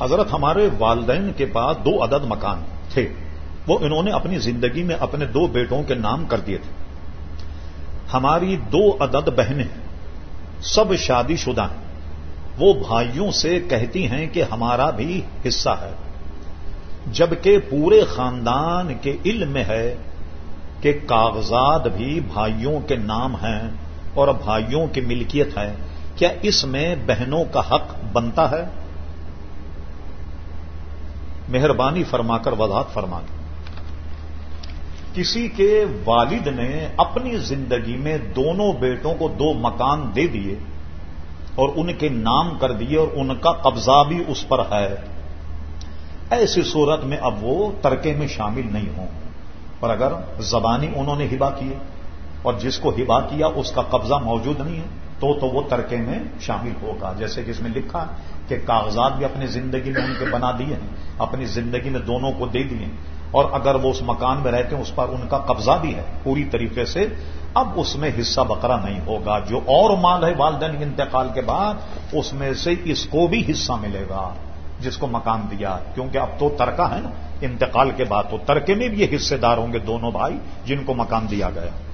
حضرت ہمارے والدین کے پاس دو عدد مکان تھے۔ وہ انہوں نے اپنی زندگی میں اپنے دو بیٹوں کے نام کر دیے تھے۔ ہماری دو عدد بہنیں سب شادی شدہ ہیں۔ وہ بھائیوں سے کہتی ہیں کہ ہمارا بھی حصہ ہے۔ جبکہ پورے خاندان کے علم میں ہے کہ کاغذات بھی بھائیوں کے نام ہیں اور بھائیوں کی ملکیت ہے۔ کیا اس میں بہنوں کا حق بنتا ہے؟ مہربانی فرما کر وضاحت فرما دی کسی کے والد نے اپنی زندگی میں دونوں بیٹوں کو دو مکان دے دیے اور ان کے نام کر دیے اور ان کا قبضہ بھی اس پر ہے۔ ایسی صورت میں اب وہ ترکے میں شامل نہیں ہوں۔ پر اگر زبانی انہوں نے ہبا کیے اور جس کو ہبا کیا اس کا قبضہ موجود نہیں ہے۔ تو تو وہ ترکے میں شامل ہوگا۔ جیسے کہ اس میں لکھا کہ کاغذات بھی اپنی زندگی میں ان کے بنا دیے ہیں، اپنی زندگی میں دونوں کو دے دیے اور اگر وہ اس مکان میں رہتے ہیں، اس پر ان کا قبضہ بھی ہے۔ پوری طریقے سے اب اس میں حصہ بکرا نہیں ہوگا۔ جو اور مال ہے والدین انتقال کے بعد، اس میں سے اس کو بھی حصہ ملے گا جس کو مکان دیا۔ کیونکہ اب تو ترکا ہے نا، انتقال کے بعد تو ترکے میں بھی یہ حصے دار ہوں گے دونوں بھائی جن کو مکان دیا گیا۔